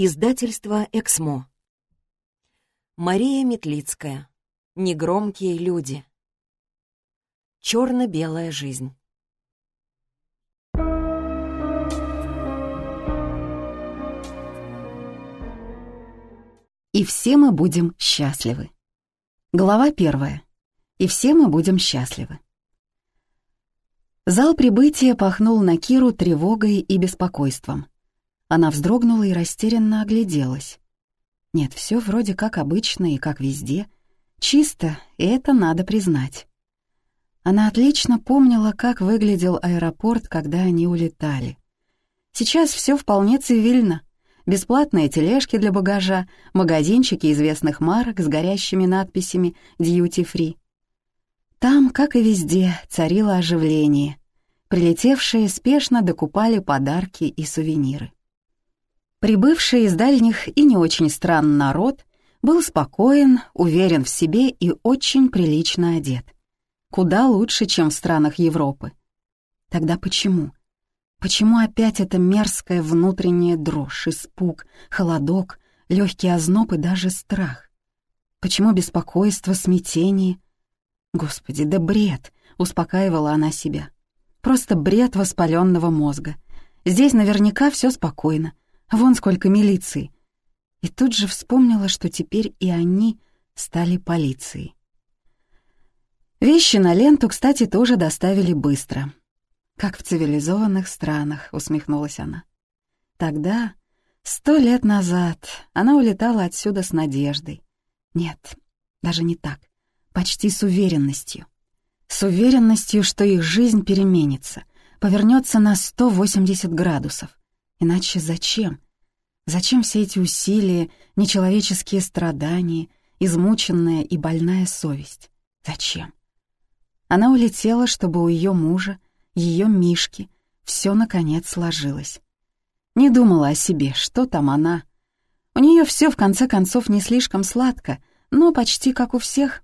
Издательство «Эксмо». Мария Метлицкая. Негромкие люди. Черно-белая жизнь. И все мы будем счастливы. Глава первая. И все мы будем счастливы. Зал прибытия пахнул на Киру тревогой и беспокойством. Она вздрогнула и растерянно огляделась. Нет, все вроде как обычно и как везде. Чисто, и это надо признать. Она отлично помнила, как выглядел аэропорт, когда они улетали. Сейчас все вполне цивильно. Бесплатные тележки для багажа, магазинчики известных марок с горящими надписями «Duty Free». Там, как и везде, царило оживление. Прилетевшие спешно докупали подарки и сувениры. Прибывший из дальних и не очень странный народ был спокоен, уверен в себе и очень прилично одет. Куда лучше, чем в странах Европы. Тогда почему? Почему опять эта мерзкая внутренняя дрожь, испуг, холодок, легкий озноб и даже страх? Почему беспокойство, смятение? Господи, да бред! Успокаивала она себя. Просто бред воспаленного мозга. Здесь наверняка все спокойно. Вон сколько милиции. И тут же вспомнила, что теперь и они стали полицией. Вещи на ленту, кстати, тоже доставили быстро. «Как в цивилизованных странах», — усмехнулась она. Тогда, сто лет назад, она улетала отсюда с надеждой. Нет, даже не так, почти с уверенностью. С уверенностью, что их жизнь переменится, повернется на 180 градусов. Иначе зачем? Зачем все эти усилия, нечеловеческие страдания, измученная и больная совесть? Зачем? Она улетела, чтобы у ее мужа, ее Мишки, все наконец сложилось. Не думала о себе, что там она. У нее все в конце концов не слишком сладко, но почти как у всех.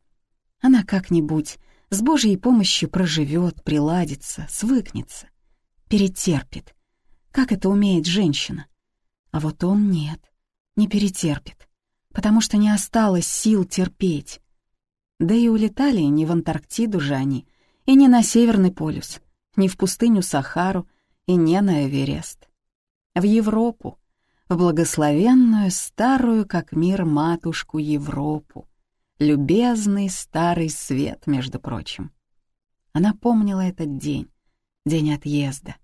Она как-нибудь с Божьей помощью проживет, приладится, свыкнется, перетерпит, как это умеет женщина. А вот он нет, не перетерпит, потому что не осталось сил терпеть. Да и улетали не в Антарктиду же они, и не на Северный полюс, не в пустыню Сахару и не на Эверест. В Европу, в благословенную старую как мир матушку Европу, любезный старый свет, между прочим. Она помнила этот день, день отъезда.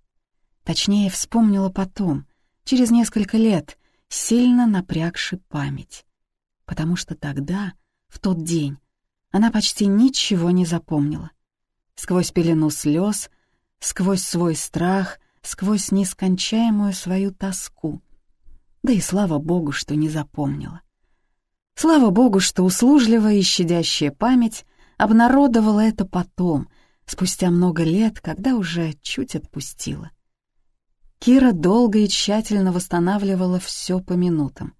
Точнее, вспомнила потом, через несколько лет, сильно напрягши память. Потому что тогда, в тот день, она почти ничего не запомнила. Сквозь пелену слез, сквозь свой страх, сквозь нескончаемую свою тоску. Да и слава богу, что не запомнила. Слава богу, что услужливая и щадящая память обнародовала это потом, спустя много лет, когда уже чуть отпустила. Кира долго и тщательно восстанавливала все по минутам.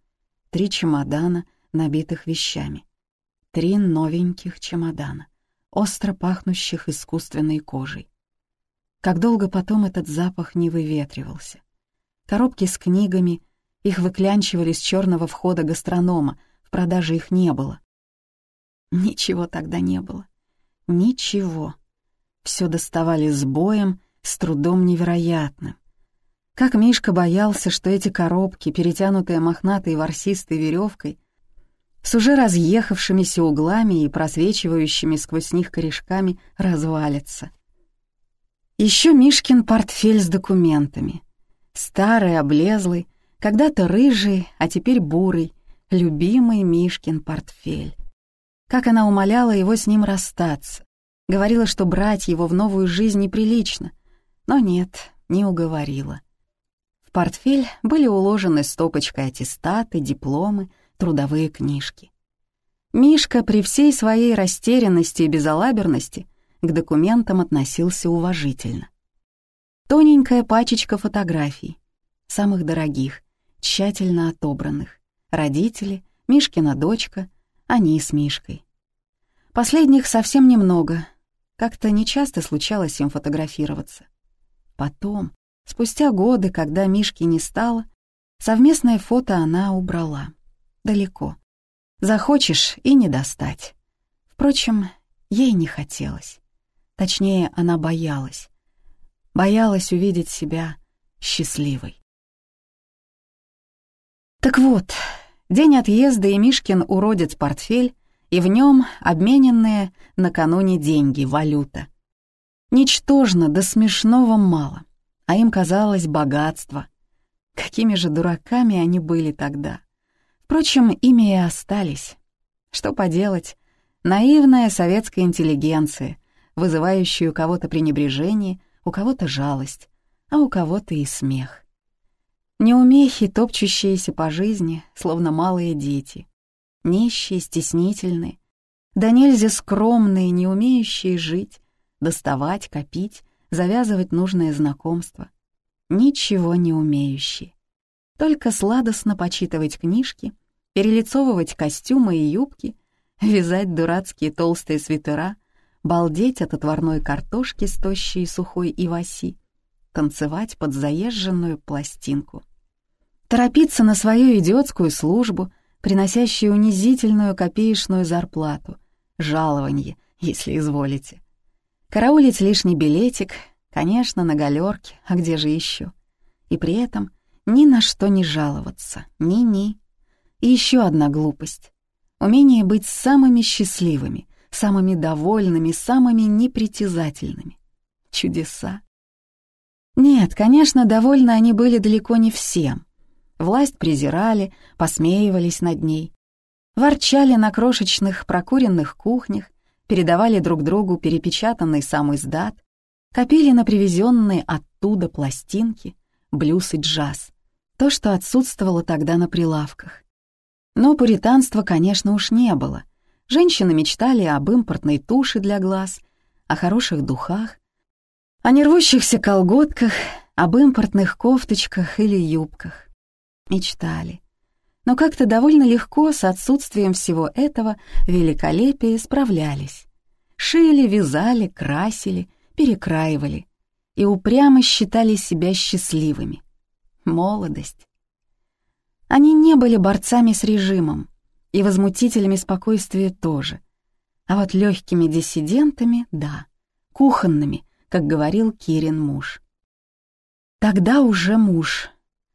Три чемодана, набитых вещами. Три новеньких чемодана, остро пахнущих искусственной кожей. Как долго потом этот запах не выветривался. Коробки с книгами, их выклянчивали с черного входа гастронома, в продаже их не было. Ничего тогда не было. Ничего. Все доставали с боем, с трудом невероятным. Как Мишка боялся, что эти коробки, перетянутые мохнатой ворсистой веревкой, с уже разъехавшимися углами и просвечивающими сквозь них корешками, развалятся. Еще Мишкин портфель с документами. Старый, облезлый, когда-то рыжий, а теперь бурый, любимый Мишкин портфель. Как она умоляла его с ним расстаться. Говорила, что брать его в новую жизнь неприлично. Но нет, не уговорила. В портфель были уложены стопочкой аттестаты, дипломы, трудовые книжки. Мишка при всей своей растерянности и безалаберности к документам относился уважительно. Тоненькая пачечка фотографий, самых дорогих, тщательно отобранных. Родители, Мишкина дочка, они с Мишкой. Последних совсем немного, как-то нечасто случалось им фотографироваться. Потом, Спустя годы, когда Мишки не стало, Совместное фото она убрала. Далеко. Захочешь и не достать. Впрочем, ей не хотелось. Точнее, она боялась. Боялась увидеть себя счастливой. Так вот, день отъезда и Мишкин уродец портфель, и в нем обмененные накануне деньги, валюта. Ничтожно до смешного мало, а им казалось богатство. Какими же дураками они были тогда. Впрочем, ими и остались. Что поделать, наивная советская интеллигенция, вызывающая у кого-то пренебрежение, у кого-то жалость, а у кого-то и смех. Неумехи, топчущиеся по жизни, словно малые дети. Нищие, стеснительные, да нельзя скромные, не умеющие жить, доставать, копить, завязывать нужное знакомство. Ничего не умеющие. Только сладостно почитывать книжки, перелицовывать костюмы и юбки, вязать дурацкие толстые свитера, балдеть от отварной картошки с тощей сухой иваси, танцевать под заезженную пластинку. Торопиться на свою идиотскую службу, приносящую унизительную копеечную зарплату, жалование, если изволите. Караулить лишний билетик, конечно, на галерке, а где же еще? И при этом ни на что не жаловаться, ни-ни. И еще одна глупость. Умение быть самыми счастливыми, самыми довольными, самыми непритязательными. Чудеса. Нет, конечно, довольны они были далеко не всем. Власть презирали, посмеивались над ней. Ворчали на крошечных прокуренных кухнях, передавали друг другу перепечатанный сам издат, копили на привезенные оттуда пластинки, блюз и джаз, то, что отсутствовало тогда на прилавках. Но пуританства, конечно, уж не было. Женщины мечтали об импортной туши для глаз, о хороших духах, о нервущихся колготках, об импортных кофточках или юбках. Мечтали но как-то довольно легко с отсутствием всего этого великолепия справлялись. Шили, вязали, красили, перекраивали и упрямо считали себя счастливыми. Молодость. Они не были борцами с режимом и возмутителями спокойствия тоже, а вот легкими диссидентами — да, кухонными, как говорил Кирин муж. Тогда уже муж,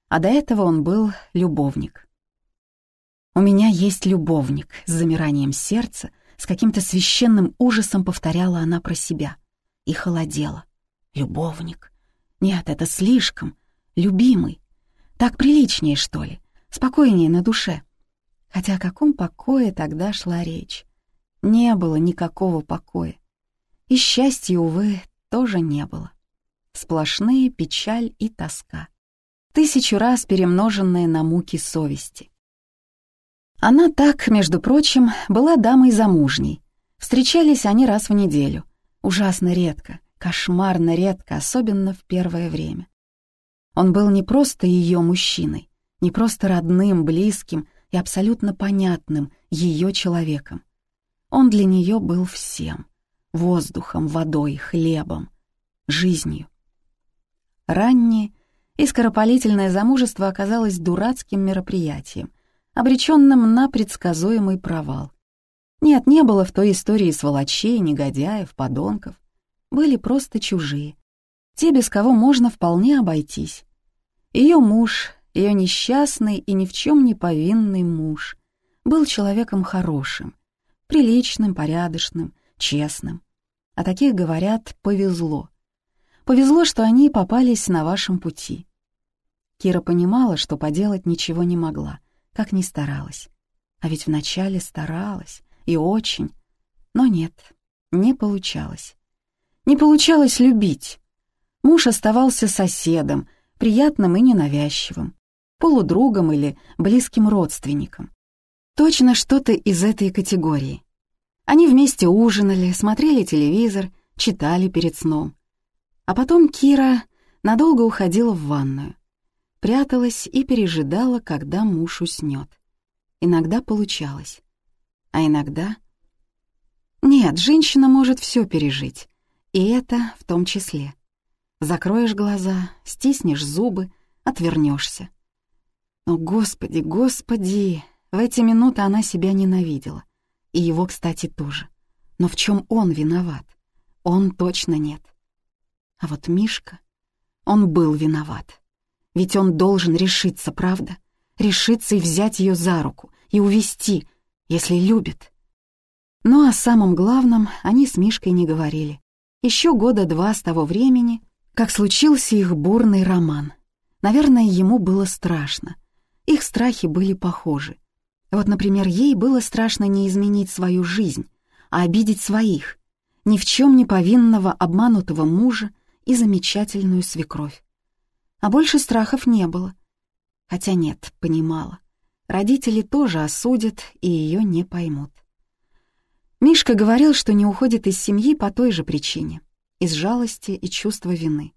а до этого он был любовник. «У меня есть любовник», — с замиранием сердца, с каким-то священным ужасом повторяла она про себя. И холодела. «Любовник? Нет, это слишком. Любимый. Так приличнее, что ли. Спокойнее на душе». Хотя о каком покое тогда шла речь? Не было никакого покоя. И счастья, увы, тоже не было. Сплошные печаль и тоска. Тысячу раз перемноженные на муки совести. Она так, между прочим, была дамой замужней. Встречались они раз в неделю. Ужасно редко, кошмарно редко, особенно в первое время. Он был не просто ее мужчиной, не просто родным, близким и абсолютно понятным ее человеком. Он для нее был всем — воздухом, водой, хлебом, жизнью. Раннее и скоропалительное замужество оказалось дурацким мероприятием, обреченным на предсказуемый провал. Нет, не было в той истории сволочей, негодяев, подонков. Были просто чужие. Те, без кого можно вполне обойтись. Ее муж, ее несчастный и ни в чем не повинный муж, был человеком хорошим, приличным, порядочным, честным. А таких, говорят, повезло. Повезло, что они попались на вашем пути. Кира понимала, что поделать ничего не могла как ни старалась. А ведь вначале старалась, и очень. Но нет, не получалось. Не получалось любить. Муж оставался соседом, приятным и ненавязчивым, полудругом или близким родственником. Точно что-то из этой категории. Они вместе ужинали, смотрели телевизор, читали перед сном. А потом Кира надолго уходила в ванную пряталась и пережидала, когда муж уснет. Иногда получалось, а иногда... Нет, женщина может все пережить, и это в том числе. Закроешь глаза, стиснешь зубы, отвернешься. О, Господи, Господи! В эти минуты она себя ненавидела. И его, кстати, тоже. Но в чем он виноват? Он точно нет. А вот Мишка, он был виноват. Ведь он должен решиться, правда? Решиться и взять ее за руку, и увести, если любит. Ну а о самом главном они с Мишкой не говорили. Еще года два с того времени, как случился их бурный роман. Наверное, ему было страшно. Их страхи были похожи. Вот, например, ей было страшно не изменить свою жизнь, а обидеть своих, ни в чем не повинного обманутого мужа и замечательную свекровь. А больше страхов не было. Хотя нет, понимала. Родители тоже осудят и ее не поймут. Мишка говорил, что не уходит из семьи по той же причине, из жалости и чувства вины.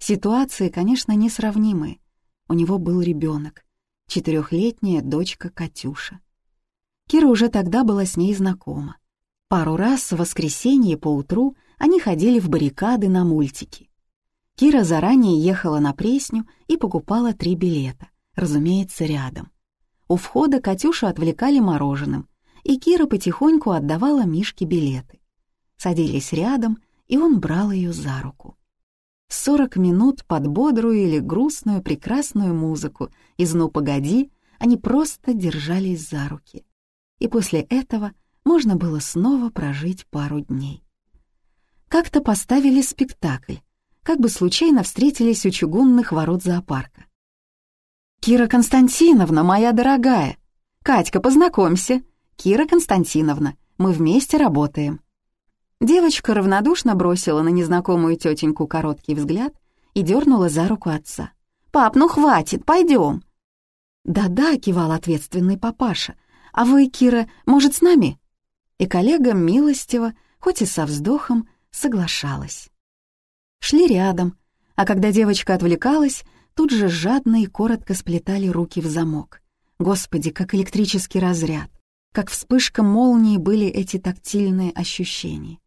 Ситуации, конечно, несравнимые. У него был ребенок, четырехлетняя дочка Катюша. Кира уже тогда была с ней знакома. Пару раз в воскресенье поутру они ходили в баррикады на мультики. Кира заранее ехала на Пресню и покупала три билета, разумеется, рядом. У входа Катюшу отвлекали мороженым, и Кира потихоньку отдавала Мишке билеты. Садились рядом, и он брал ее за руку. Сорок минут под бодрую или грустную прекрасную музыку из «Ну, погоди» они просто держались за руки. И после этого можно было снова прожить пару дней. Как-то поставили спектакль, как бы случайно встретились у чугунных ворот зоопарка. «Кира Константиновна, моя дорогая! Катька, познакомься!» Кира Константиновна, мы вместе работаем». Девочка равнодушно бросила на незнакомую тетеньку короткий взгляд и дернула за руку отца. «Пап, ну хватит, пойдем!» «Да-да», — кивал ответственный папаша. «А вы, Кира, может, с нами?» И коллега милостиво, хоть и со вздохом, соглашалась. Шли рядом, а когда девочка отвлекалась, тут же жадно и коротко сплетали руки в замок. Господи, как электрический разряд. Как вспышка молнии были эти тактильные ощущения.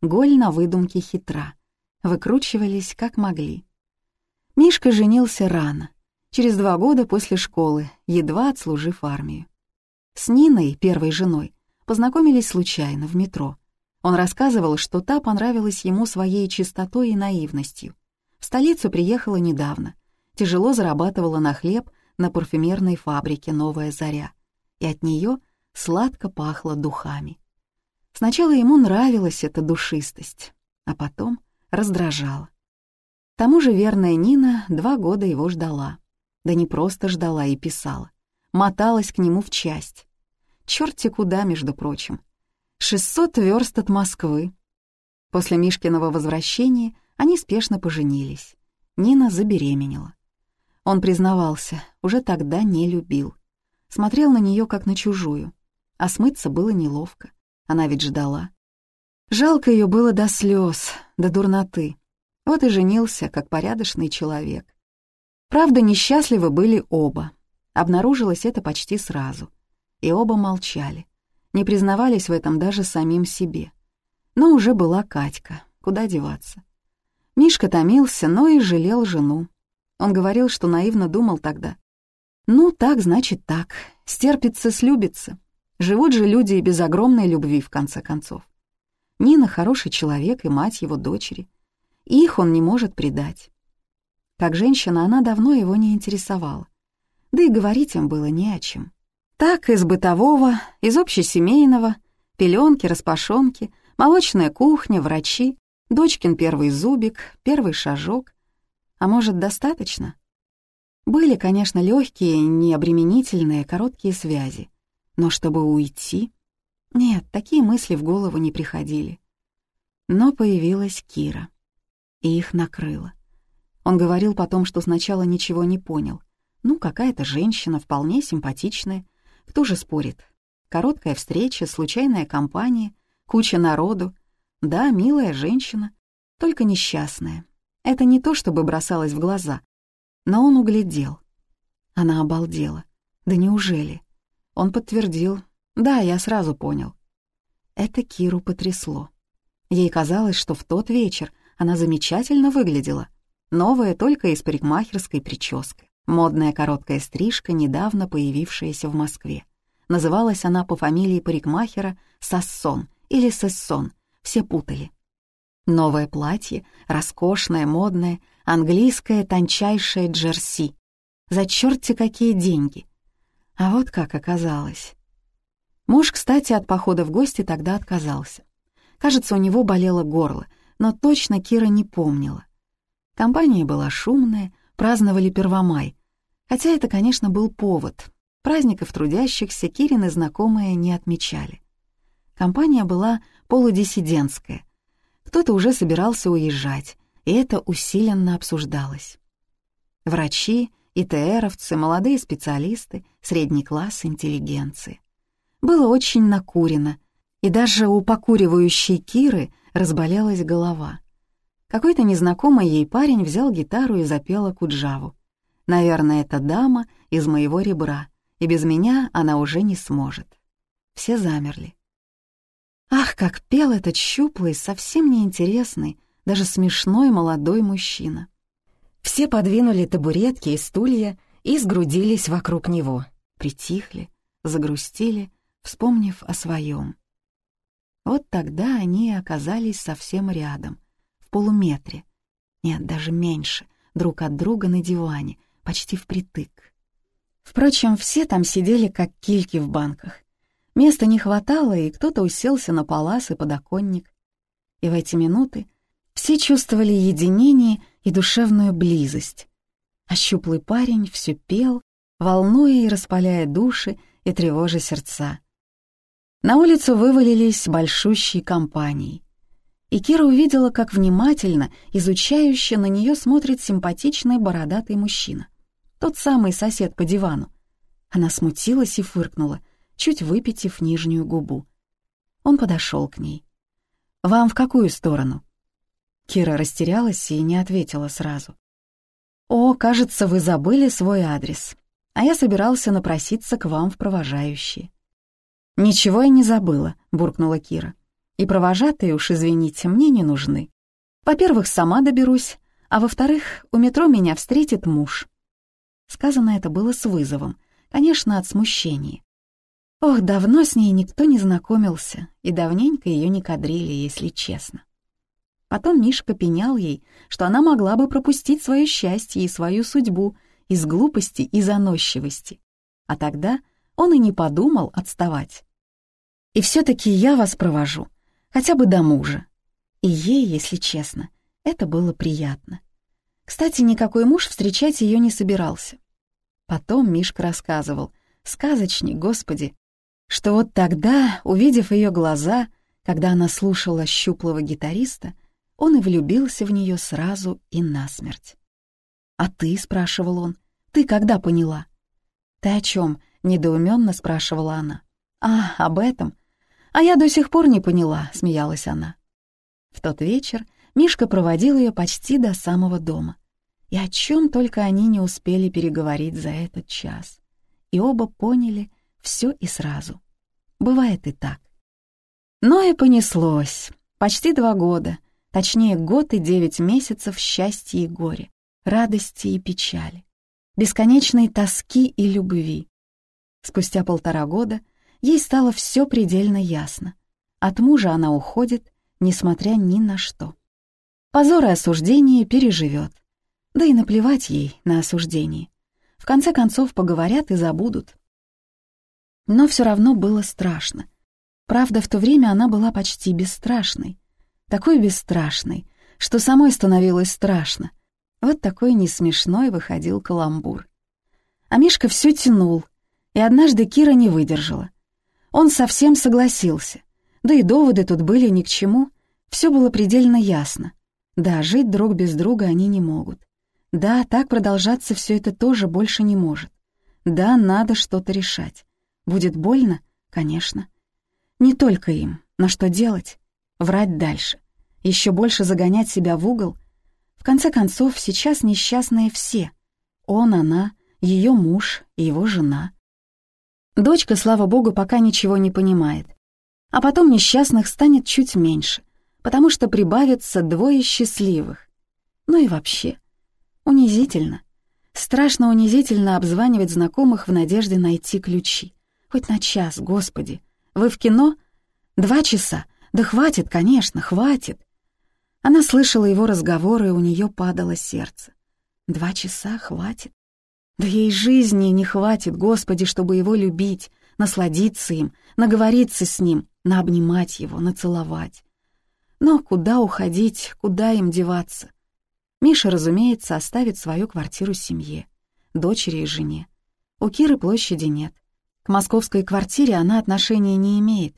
Голь на выдумке хитра. Выкручивались как могли. Мишка женился рано, через два года после школы, едва отслужив армию. С Ниной, первой женой, познакомились случайно в метро. Он рассказывал, что та понравилась ему своей чистотой и наивностью. В столицу приехала недавно, тяжело зарабатывала на хлеб на парфюмерной фабрике «Новая заря», и от нее сладко пахло духами. Сначала ему нравилась эта душистость, а потом раздражала. К тому же верная Нина два года его ждала. Да не просто ждала и писала. Моталась к нему в часть. Чёрти куда, между прочим. 600 верст от Москвы. После Мишкиного возвращения они спешно поженились. Нина забеременела. Он признавался, уже тогда не любил. Смотрел на нее как на чужую а смыться было неловко. Она ведь ждала. Жалко ее было до слез, до дурноты. Вот и женился, как порядочный человек. Правда, несчастливы были оба. Обнаружилось это почти сразу. И оба молчали. Не признавались в этом даже самим себе. Но уже была Катька, куда деваться. Мишка томился, но и жалел жену. Он говорил, что наивно думал тогда. «Ну, так, значит, так. Стерпится, слюбится. Живут же люди и без огромной любви, в конце концов. Нина хороший человек и мать его дочери. Их он не может предать. Как женщина она давно его не интересовала. Да и говорить им было не о чем. Так, из бытового, из общесемейного, пеленки, распашонки, молочная кухня, врачи, дочкин первый зубик, первый шажок. А может, достаточно? Были, конечно, легкие, необременительные, короткие связи. Но чтобы уйти... Нет, такие мысли в голову не приходили. Но появилась Кира, и их накрыло. Он говорил потом, что сначала ничего не понял. Ну, какая-то женщина, вполне симпатичная. Кто же спорит? Короткая встреча, случайная компания, куча народу. Да, милая женщина, только несчастная. Это не то, чтобы бросалось в глаза. Но он углядел. Она обалдела. Да неужели? Он подтвердил. «Да, я сразу понял». Это Киру потрясло. Ей казалось, что в тот вечер она замечательно выглядела, новая только из парикмахерской прической. Модная короткая стрижка, недавно появившаяся в Москве. Называлась она по фамилии парикмахера Сассон или Сессон, все путали. Новое платье, роскошное, модное, английское тончайшее джерси. За черти какие деньги. А вот как оказалось. Муж, кстати, от похода в гости тогда отказался. Кажется, у него болело горло, но точно Кира не помнила. Компания была шумная, праздновали Первомай. Хотя это, конечно, был повод. Праздников трудящихся Кирины знакомые не отмечали. Компания была полудиссидентская. Кто-то уже собирался уезжать, и это усиленно обсуждалось. Врачи, ИТРовцы, молодые специалисты, средний класс интеллигенции. Было очень накурено, и даже у покуривающей Киры разболелась голова. Какой-то незнакомый ей парень взял гитару и запел Акуджаву. Наверное, это дама из моего ребра, и без меня она уже не сможет. Все замерли. Ах, как пел этот щуплый, совсем неинтересный, даже смешной молодой мужчина. Все подвинули табуретки и стулья и сгрудились вокруг него, притихли, загрустили, вспомнив о своем. Вот тогда они оказались совсем рядом, полуметре. Нет, даже меньше, друг от друга на диване, почти впритык. Впрочем, все там сидели как кильки в банках. Места не хватало, и кто-то уселся на палас и подоконник. И в эти минуты все чувствовали единение и душевную близость. А щуплый парень все пел, волнуя и распаляя души и тревожа сердца. На улицу вывалились большущие компании. И Кира увидела, как внимательно, изучающе на нее смотрит симпатичный бородатый мужчина. Тот самый сосед по дивану. Она смутилась и фыркнула, чуть выпитив нижнюю губу. Он подошел к ней. «Вам в какую сторону?» Кира растерялась и не ответила сразу. «О, кажется, вы забыли свой адрес, а я собирался напроситься к вам в провожающие». «Ничего я не забыла», — буркнула Кира. «И провожатые уж, извините, мне не нужны. Во-первых, сама доберусь, а во-вторых, у метро меня встретит муж». Сказано это было с вызовом, конечно, от смущения. Ох, давно с ней никто не знакомился, и давненько ее не кадрили, если честно. Потом Мишка пенял ей, что она могла бы пропустить свое счастье и свою судьбу из глупости и заносчивости. А тогда он и не подумал отставать. «И все-таки я вас провожу, хотя бы до мужа». И ей, если честно, это было приятно. Кстати, никакой муж встречать ее не собирался. Потом Мишка рассказывал, сказочник, господи, что вот тогда, увидев ее глаза, когда она слушала щуплого гитариста, он и влюбился в нее сразу и насмерть. «А ты?» — спрашивал он. «Ты когда поняла?» «Ты о чем?» — недоуменно спрашивала она. «А, об этом? А я до сих пор не поняла», — смеялась она. В тот вечер Мишка проводил ее почти до самого дома. И о чем только они не успели переговорить за этот час. И оба поняли все и сразу. Бывает и так. Но и понеслось. Почти два года, точнее год и девять месяцев счастья и горя, радости и печали, бесконечной тоски и любви. Спустя полтора года ей стало все предельно ясно. От мужа она уходит, несмотря ни на что. Позор и осуждение переживет. Да и наплевать ей на осуждение. В конце концов поговорят и забудут. Но все равно было страшно. Правда, в то время она была почти бесстрашной. Такой бесстрашной, что самой становилось страшно. Вот такой несмешной выходил каламбур. А Мишка все тянул, и однажды Кира не выдержала. Он совсем согласился, да и доводы тут были ни к чему, все было предельно ясно. Да, жить друг без друга они не могут. Да, так продолжаться все это тоже больше не может. Да, надо что-то решать. Будет больно? Конечно. Не только им. Но что делать? Врать дальше. Еще больше загонять себя в угол. В конце концов, сейчас несчастные все. Он, она, ее муж и его жена. Дочка, слава богу, пока ничего не понимает. А потом несчастных станет чуть меньше, потому что прибавится двое счастливых. Ну и вообще, Унизительно. Страшно унизительно обзванивать знакомых в надежде найти ключи. Хоть на час, господи. Вы в кино? Два часа. Да хватит, конечно, хватит. Она слышала его разговоры, и у нее падало сердце. Два часа хватит. Да ей жизни не хватит, Господи, чтобы его любить, насладиться им, наговориться с ним, наобнимать его, нацеловать. Но куда уходить, куда им деваться? Миша, разумеется, оставит свою квартиру семье, дочери и жене. У Киры площади нет. К московской квартире она отношения не имеет.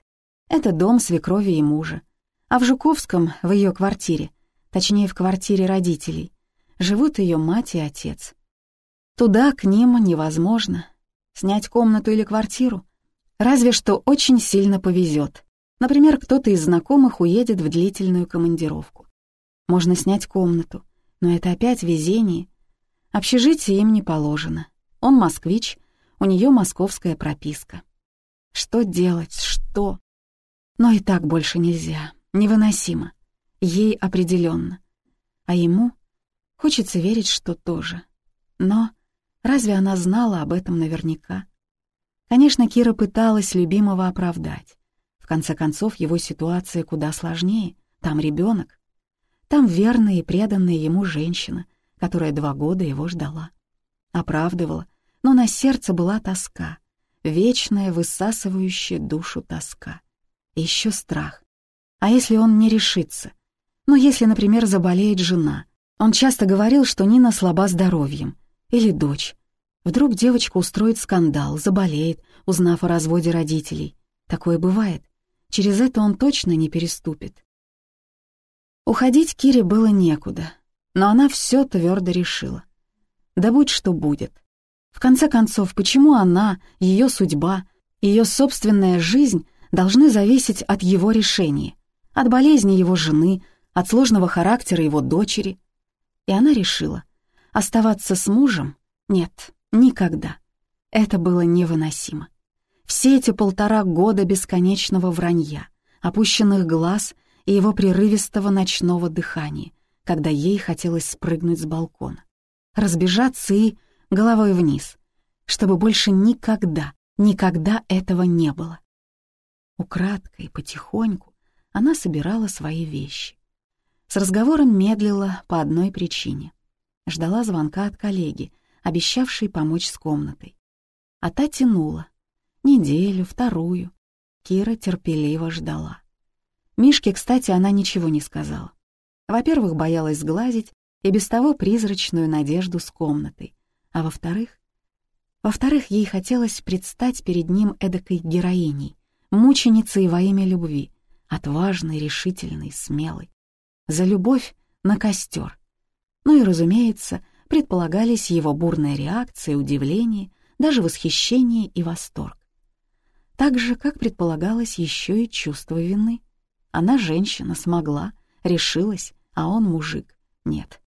Это дом свекрови и мужа. А в Жуковском, в ее квартире, точнее в квартире родителей, живут ее мать и отец. Туда к ним невозможно. Снять комнату или квартиру? Разве что очень сильно повезет. Например, кто-то из знакомых уедет в длительную командировку. Можно снять комнату, но это опять везение. Общежитие им не положено. Он москвич, у нее московская прописка. Что делать, что? Но и так больше нельзя, невыносимо. Ей определенно. А ему хочется верить, что тоже. Но разве она знала об этом наверняка? Конечно, Кира пыталась любимого оправдать. В конце концов, его ситуация куда сложнее. Там ребенок. Там верная и преданная ему женщина, которая два года его ждала. Оправдывала, но на сердце была тоска, вечная, высасывающая душу тоска. И еще страх. А если он не решится? Ну, если, например, заболеет жена. Он часто говорил, что Нина слаба здоровьем. Или дочь. Вдруг девочка устроит скандал, заболеет, узнав о разводе родителей. Такое бывает. Через это он точно не переступит. Уходить Кире было некуда, но она все твердо решила. Да будь что будет. В конце концов, почему она, ее судьба, ее собственная жизнь должны зависеть от его решения, от болезни его жены, от сложного характера его дочери? И она решила, оставаться с мужем? Нет, никогда. Это было невыносимо. Все эти полтора года бесконечного вранья, опущенных глаз — и его прерывистого ночного дыхания, когда ей хотелось спрыгнуть с балкона, разбежаться и головой вниз, чтобы больше никогда, никогда этого не было. Украдкой, потихоньку она собирала свои вещи. С разговором медлила по одной причине. Ждала звонка от коллеги, обещавшей помочь с комнатой. А та тянула. Неделю, вторую. Кира терпеливо ждала. Мишке, кстати, она ничего не сказала. Во-первых, боялась сглазить и без того призрачную надежду с комнатой. А во-вторых... Во-вторых, ей хотелось предстать перед ним эдакой героиней, мученицей во имя любви, отважной, решительной, смелой. За любовь на костер. Ну и, разумеется, предполагались его бурная реакция, удивление, даже восхищение и восторг. Так же, как предполагалось еще и чувство вины. Она женщина, смогла, решилась, а он мужик. Нет.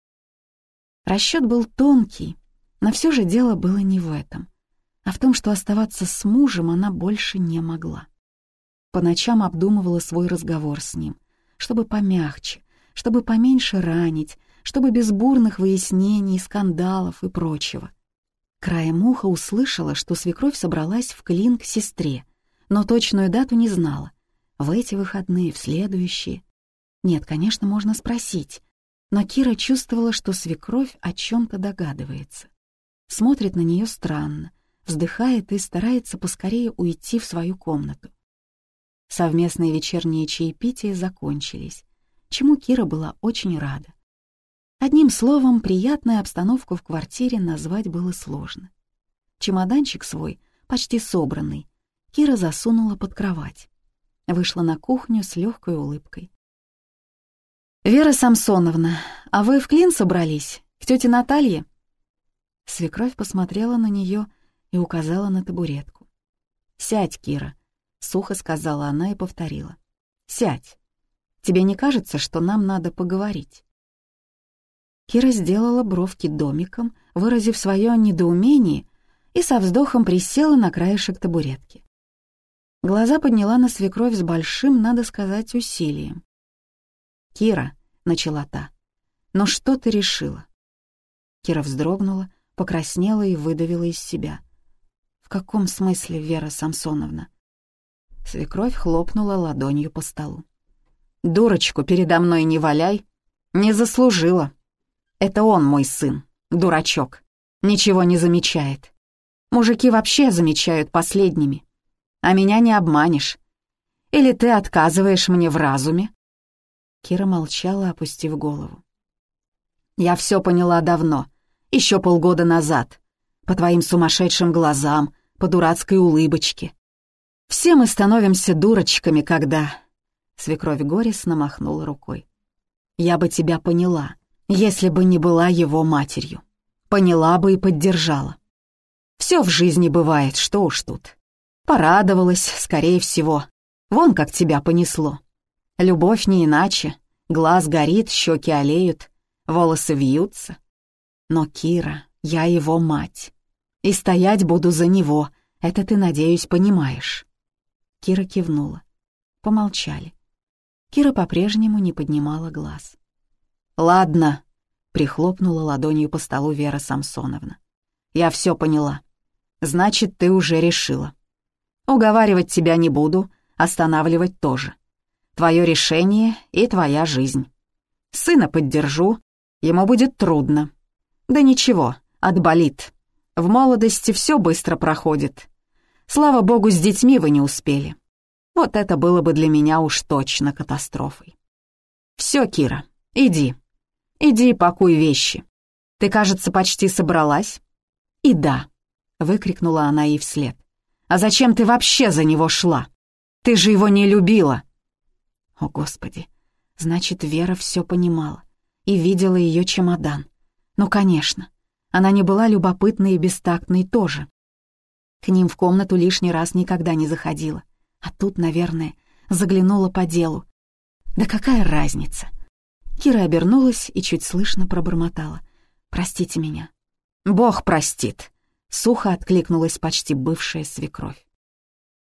Расчет был тонкий, но все же дело было не в этом, а в том, что оставаться с мужем она больше не могла. По ночам обдумывала свой разговор с ним, чтобы помягче, чтобы поменьше ранить, чтобы без бурных выяснений, скандалов и прочего. Краем уха услышала, что свекровь собралась в клин к сестре, но точную дату не знала, в эти выходные, в следующие. Нет, конечно, можно спросить, но Кира чувствовала, что свекровь о чем-то догадывается. Смотрит на нее странно, вздыхает и старается поскорее уйти в свою комнату. Совместные вечерние чаепития закончились, чему Кира была очень рада. Одним словом, приятную обстановку в квартире назвать было сложно. Чемоданчик свой, почти собранный, Кира засунула под кровать вышла на кухню с легкой улыбкой. «Вера Самсоновна, а вы в клин собрались? К тете Наталье?» Свекровь посмотрела на нее и указала на табуретку. «Сядь, Кира», — сухо сказала она и повторила. «Сядь. Тебе не кажется, что нам надо поговорить?» Кира сделала бровки домиком, выразив свое недоумение, и со вздохом присела на краешек табуретки. Глаза подняла на свекровь с большим, надо сказать, усилием. «Кира», — начала та, — «но что ты решила?» Кира вздрогнула, покраснела и выдавила из себя. «В каком смысле, Вера Самсоновна?» Свекровь хлопнула ладонью по столу. «Дурочку передо мной не валяй. Не заслужила. Это он мой сын, дурачок. Ничего не замечает. Мужики вообще замечают последними. А меня не обманешь. Или ты отказываешь мне в разуме?» Кира молчала, опустив голову. «Я все поняла давно, еще полгода назад, по твоим сумасшедшим глазам, по дурацкой улыбочке. Все мы становимся дурочками, когда...» Свекровь горестно махнула рукой. «Я бы тебя поняла, если бы не была его матерью. Поняла бы и поддержала. Все в жизни бывает, что уж тут. Порадовалась, скорее всего. Вон как тебя понесло. Любовь не иначе. Глаз горит, щеки олеют, волосы вьются. Но, Кира, я его мать. И стоять буду за него, это ты, надеюсь, понимаешь. Кира кивнула. Помолчали. Кира по-прежнему не поднимала глаз. «Ладно», — прихлопнула ладонью по столу Вера Самсоновна. «Я все поняла. Значит, ты уже решила. Уговаривать тебя не буду, останавливать тоже. Твое решение и твоя жизнь. Сына поддержу, ему будет трудно. Да ничего, отболит. В молодости все быстро проходит. Слава богу, с детьми вы не успели. Вот это было бы для меня уж точно катастрофой. Все, Кира, иди. Иди пакуй вещи. Ты, кажется, почти собралась? И да, выкрикнула она ей вслед. А зачем ты вообще за него шла? Ты же его не любила!» О, Господи! Значит, Вера все понимала и видела ее чемодан. Ну, конечно, она не была любопытной и бестактной тоже. К ним в комнату лишний раз никогда не заходила. А тут, наверное, заглянула по делу. Да какая разница? Кира обернулась и чуть слышно пробормотала. «Простите меня». «Бог простит», — сухо откликнулась почти бывшая свекровь.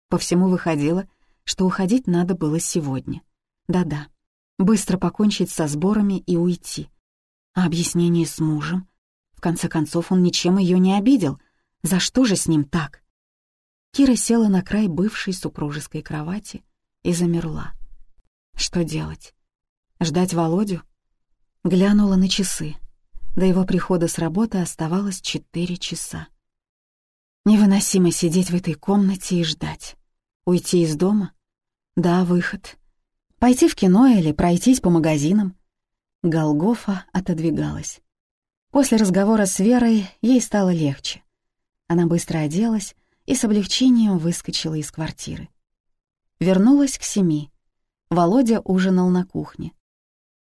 По всему выходило, что уходить надо было сегодня. Да-да, быстро покончить со сборами и уйти. А объяснение с мужем? В конце концов, он ничем ее не обидел. За что же с ним так? Кира села на край бывшей супружеской кровати и замерла. Что делать? Ждать Володю? Глянула на часы. До его прихода с работы оставалось четыре часа. Невыносимо сидеть в этой комнате и ждать. Уйти из дома? Да, выход. Пойти в кино или пройтись по магазинам? Голгофа отодвигалась. После разговора с Верой ей стало легче. Она быстро оделась и с облегчением выскочила из квартиры. Вернулась к семи. Володя ужинал на кухне.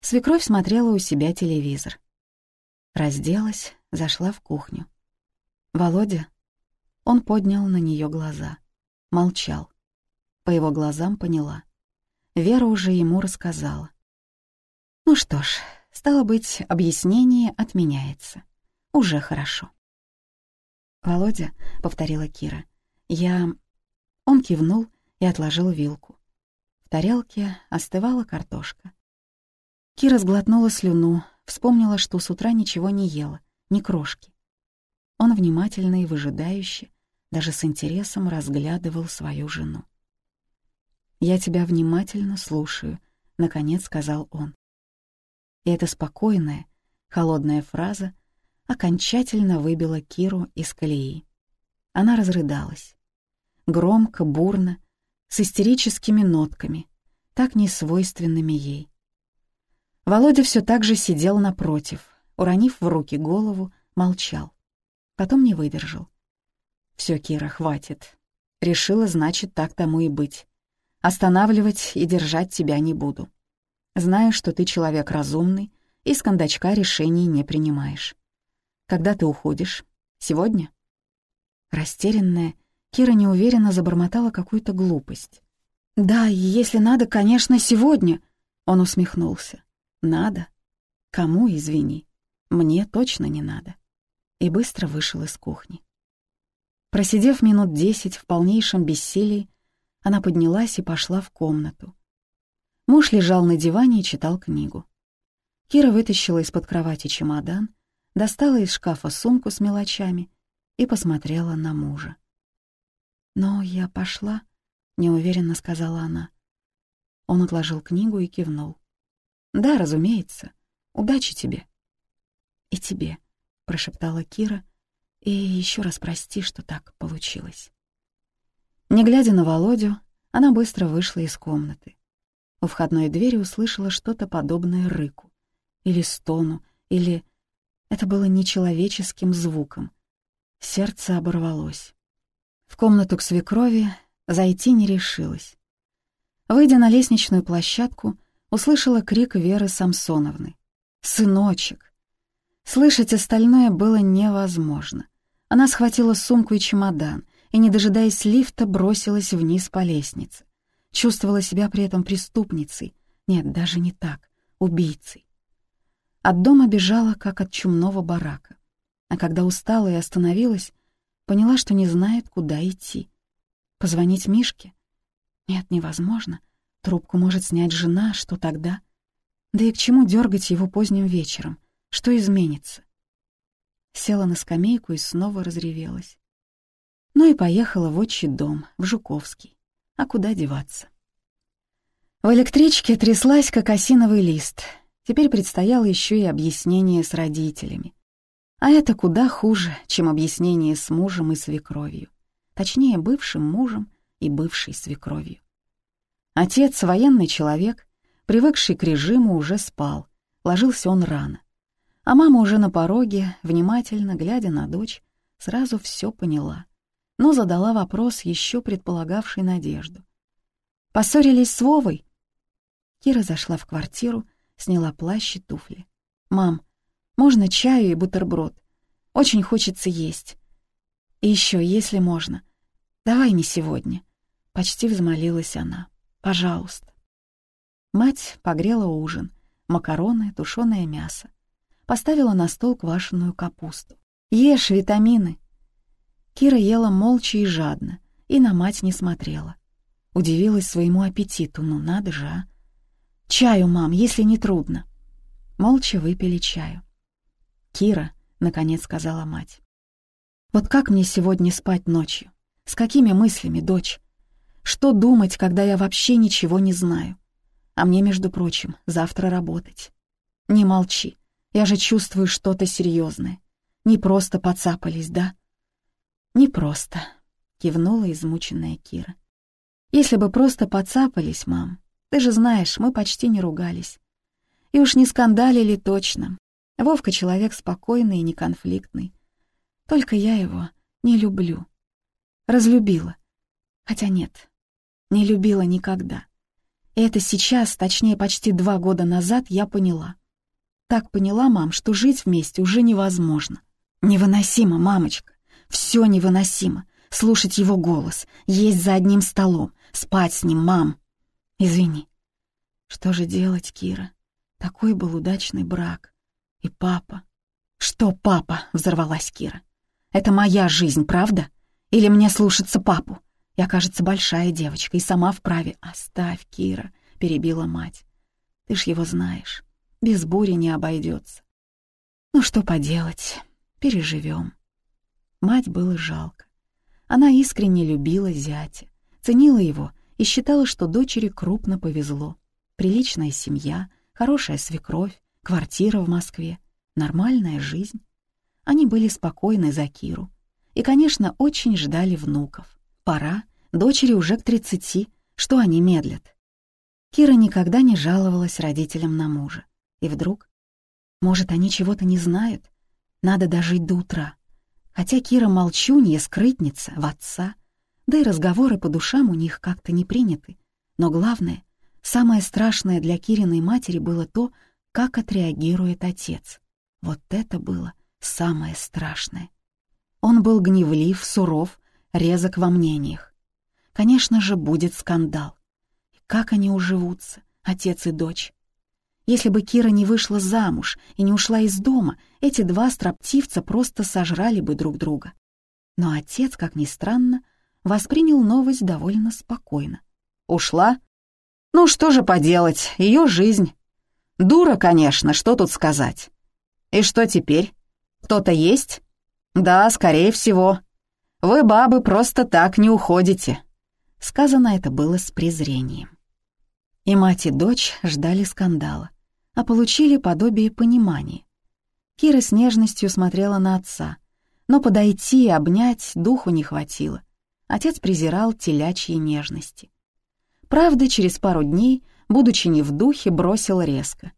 Свекровь смотрела у себя телевизор. Разделась, зашла в кухню. «Володя?» Он поднял на нее глаза. Молчал. По его глазам поняла. Вера уже ему рассказала. Ну что ж, стало быть, объяснение отменяется. Уже хорошо. «Володя», — повторила Кира, — «я...» Он кивнул и отложил вилку. В тарелке остывала картошка. Кира сглотнула слюну, вспомнила, что с утра ничего не ела, ни крошки. Он внимательно и выжидающе, даже с интересом разглядывал свою жену. «Я тебя внимательно слушаю», — наконец сказал он. И эта спокойная, холодная фраза окончательно выбила Киру из колеи. Она разрыдалась. Громко, бурно, с истерическими нотками, так несвойственными ей. Володя все так же сидел напротив, уронив в руки голову, молчал. Потом не выдержал. Все, Кира, хватит. Решила, значит, так тому и быть. Останавливать и держать тебя не буду. Знаю, что ты человек разумный и с кондачка решений не принимаешь. Когда ты уходишь? Сегодня?» Растерянная, Кира неуверенно забормотала какую-то глупость. «Да, если надо, конечно, сегодня», — он усмехнулся. «Надо? Кому, извини? Мне точно не надо». И быстро вышел из кухни. Просидев минут десять в полнейшем бессилии, она поднялась и пошла в комнату. Муж лежал на диване и читал книгу. Кира вытащила из-под кровати чемодан, достала из шкафа сумку с мелочами и посмотрела на мужа. «Но я пошла», — неуверенно сказала она. Он отложил книгу и кивнул. «Да, разумеется. Удачи тебе». «И тебе», — прошептала Кира, «и еще раз прости, что так получилось». Не глядя на Володю, она быстро вышла из комнаты. У входной двери услышала что-то подобное рыку. Или стону, или... Это было нечеловеческим звуком. Сердце оборвалось. В комнату к свекрови зайти не решилась. Выйдя на лестничную площадку, услышала крик Веры Самсоновны. «Сыночек!» Слышать остальное было невозможно. Она схватила сумку и чемодан и, не дожидаясь лифта, бросилась вниз по лестнице. Чувствовала себя при этом преступницей. Нет, даже не так, убийцей. От дома бежала, как от чумного барака. А когда устала и остановилась, поняла, что не знает, куда идти. Позвонить Мишке? Нет, невозможно. Трубку может снять жена, что тогда? Да и к чему дергать его поздним вечером? Что изменится? Села на скамейку и снова разревелась. Ну и поехала в отчий дом, в Жуковский. А куда деваться? В электричке тряслась, как осиновый лист. Теперь предстояло еще и объяснение с родителями. А это куда хуже, чем объяснение с мужем и свекровью. Точнее, бывшим мужем и бывшей свекровью. Отец, военный человек, привыкший к режиму, уже спал. Ложился он рано. А мама уже на пороге, внимательно глядя на дочь, сразу все поняла. Но задала вопрос, еще предполагавший надежду. «Поссорились с Вовой?» Кира зашла в квартиру, сняла плащ и туфли. «Мам, можно чаю и бутерброд? Очень хочется есть. И еще, если можно. Давай не сегодня». Почти взмолилась она. «Пожалуйста». Мать погрела ужин, макароны, тушеное мясо поставила на стол квашеную капусту. «Ешь витамины!» Кира ела молча и жадно, и на мать не смотрела. Удивилась своему аппетиту, ну надо же, а! «Чаю, мам, если не трудно!» Молча выпили чаю. «Кира», — наконец сказала мать, — «вот как мне сегодня спать ночью? С какими мыслями, дочь? Что думать, когда я вообще ничего не знаю? А мне, между прочим, завтра работать. Не молчи, я же чувствую что-то серьезное. Не просто подцапались, да? Не просто, кивнула измученная Кира. Если бы просто подцапались, мам, ты же знаешь, мы почти не ругались. И уж не скандалили точно. Вовка человек спокойный и неконфликтный. Только я его не люблю. Разлюбила. Хотя нет, не любила никогда. И это сейчас, точнее почти два года назад, я поняла так поняла, мам, что жить вместе уже невозможно. Невыносимо, мамочка. Все невыносимо. Слушать его голос, есть за одним столом, спать с ним, мам. Извини. Что же делать, Кира? Такой был удачный брак. И папа. Что папа? Взорвалась Кира. Это моя жизнь, правда? Или мне слушаться папу? Я, кажется, большая девочка и сама вправе. Оставь, Кира, перебила мать. Ты ж его знаешь без бури не обойдется. Ну что поделать, переживем. Мать было жалко. Она искренне любила зятя, ценила его и считала, что дочери крупно повезло. Приличная семья, хорошая свекровь, квартира в Москве, нормальная жизнь. Они были спокойны за Киру. И, конечно, очень ждали внуков. Пора, дочери уже к тридцати, что они медлят. Кира никогда не жаловалась родителям на мужа. И вдруг... Может, они чего-то не знают? Надо дожить до утра. Хотя Кира молчунья, скрытница, в отца. Да и разговоры по душам у них как-то не приняты. Но главное, самое страшное для Кириной матери было то, как отреагирует отец. Вот это было самое страшное. Он был гневлив, суров, резок во мнениях. Конечно же, будет скандал. И как они уживутся, отец и дочь? Если бы Кира не вышла замуж и не ушла из дома, эти два строптивца просто сожрали бы друг друга. Но отец, как ни странно, воспринял новость довольно спокойно. «Ушла? Ну что же поделать, ее жизнь. Дура, конечно, что тут сказать. И что теперь? Кто-то есть?» «Да, скорее всего. Вы, бабы, просто так не уходите». Сказано это было с презрением. И мать и дочь ждали скандала, а получили подобие понимания. Кира с нежностью смотрела на отца, но подойти и обнять духу не хватило. Отец презирал телячьи нежности. Правда, через пару дней, будучи не в духе, бросил резко.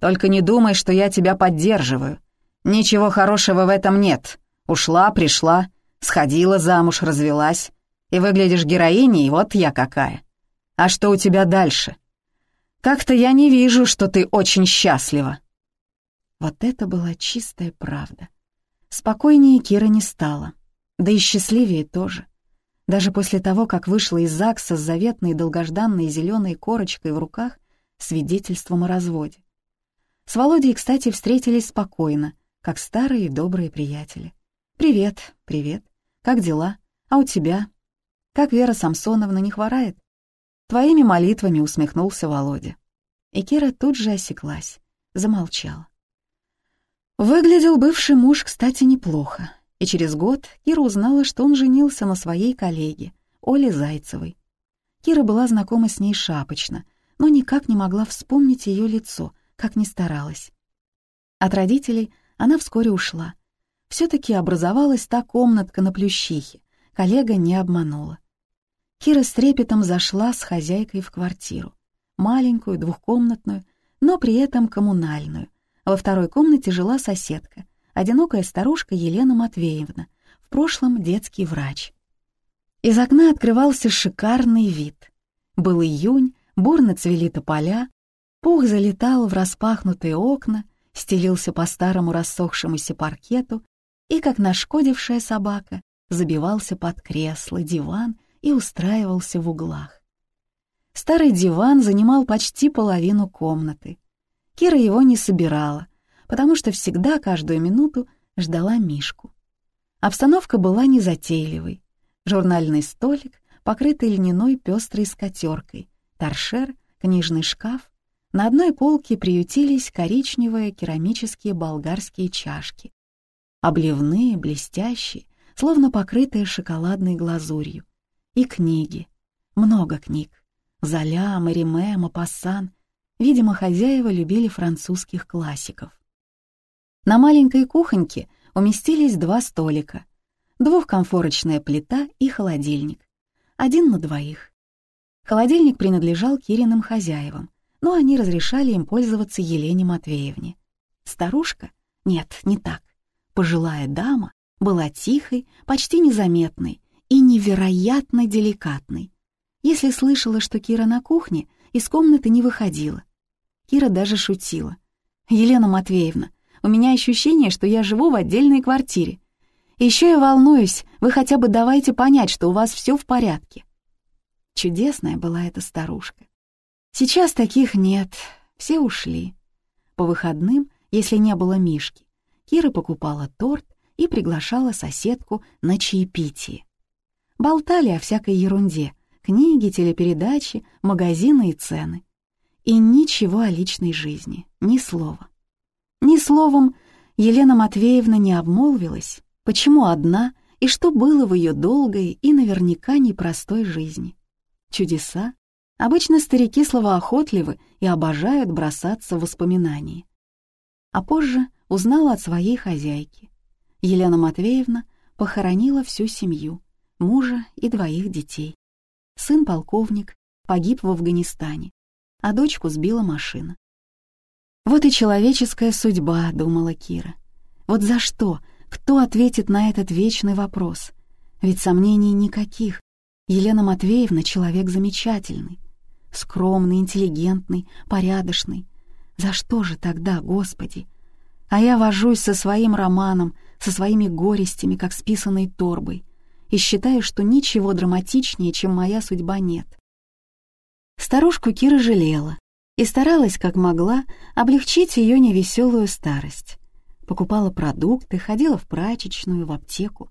«Только не думай, что я тебя поддерживаю. Ничего хорошего в этом нет. Ушла, пришла, сходила замуж, развелась. И выглядишь героиней, вот я какая. А что у тебя дальше? Как-то я не вижу, что ты очень счастлива». Вот это была чистая правда. Спокойнее Кира не стала, да и счастливее тоже. Даже после того, как вышла из ЗАГСа с заветной долгожданной зеленой корочкой в руках, свидетельством о разводе. С Володей, кстати, встретились спокойно, как старые добрые приятели. «Привет, привет. Как дела? А у тебя? Как Вера Самсоновна не хворает?» Твоими молитвами усмехнулся Володя. И Кира тут же осеклась, замолчала. Выглядел бывший муж, кстати, неплохо. И через год Кира узнала, что он женился на своей коллеге, Оле Зайцевой. Кира была знакома с ней шапочно, но никак не могла вспомнить ее лицо, как ни старалась. От родителей она вскоре ушла. Все таки образовалась та комнатка на Плющихе, коллега не обманула. Кира с трепетом зашла с хозяйкой в квартиру. Маленькую, двухкомнатную, но при этом коммунальную. Во второй комнате жила соседка, одинокая старушка Елена Матвеевна, в прошлом детский врач. Из окна открывался шикарный вид. Был июнь, бурно цвели тополя, пух залетал в распахнутые окна, стелился по старому рассохшемуся паркету и, как нашкодившая собака, забивался под кресло, диван — и устраивался в углах. Старый диван занимал почти половину комнаты. Кира его не собирала, потому что всегда каждую минуту ждала Мишку. Обстановка была незатейливой. Журнальный столик, покрытый льняной пестрой скатеркой, торшер, книжный шкаф. На одной полке приютились коричневые керамические болгарские чашки. Обливные, блестящие, словно покрытые шоколадной глазурью. И книги. Много книг. Золя, Мариме, Мапассан. Видимо, хозяева любили французских классиков. На маленькой кухоньке уместились два столика, двухкомфорочная плита и холодильник. Один на двоих. Холодильник принадлежал Кириным хозяевам, но они разрешали им пользоваться Елене Матвеевне. Старушка? Нет, не так. Пожилая дама была тихой, почти незаметной и невероятно деликатной. Если слышала, что Кира на кухне, из комнаты не выходила. Кира даже шутила. «Елена Матвеевна, у меня ощущение, что я живу в отдельной квартире. Еще я волнуюсь, вы хотя бы давайте понять, что у вас все в порядке». Чудесная была эта старушка. Сейчас таких нет, все ушли. По выходным, если не было Мишки, Кира покупала торт и приглашала соседку на чаепитие. Болтали о всякой ерунде, книги, телепередачи, магазины и цены. И ничего о личной жизни, ни слова. Ни словом Елена Матвеевна не обмолвилась, почему одна и что было в ее долгой и наверняка непростой жизни. Чудеса. Обычно старики словоохотливы и обожают бросаться в воспоминания. А позже узнала от своей хозяйки. Елена Матвеевна похоронила всю семью, мужа и двоих детей. Сын полковник, погиб в Афганистане, а дочку сбила машина. «Вот и человеческая судьба», — думала Кира. «Вот за что? Кто ответит на этот вечный вопрос? Ведь сомнений никаких. Елена Матвеевна — человек замечательный, скромный, интеллигентный, порядочный. За что же тогда, Господи? А я вожусь со своим романом, со своими горестями, как с торбой и считаю, что ничего драматичнее, чем моя судьба, нет. Старушку Кира жалела и старалась, как могла, облегчить ее невеселую старость. Покупала продукты, ходила в прачечную, в аптеку.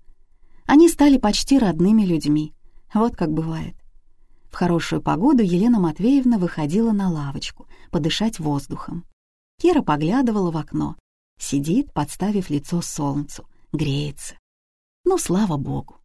Они стали почти родными людьми, вот как бывает. В хорошую погоду Елена Матвеевна выходила на лавочку, подышать воздухом. Кира поглядывала в окно, Сидит, подставив лицо солнцу, греется. Ну, слава богу.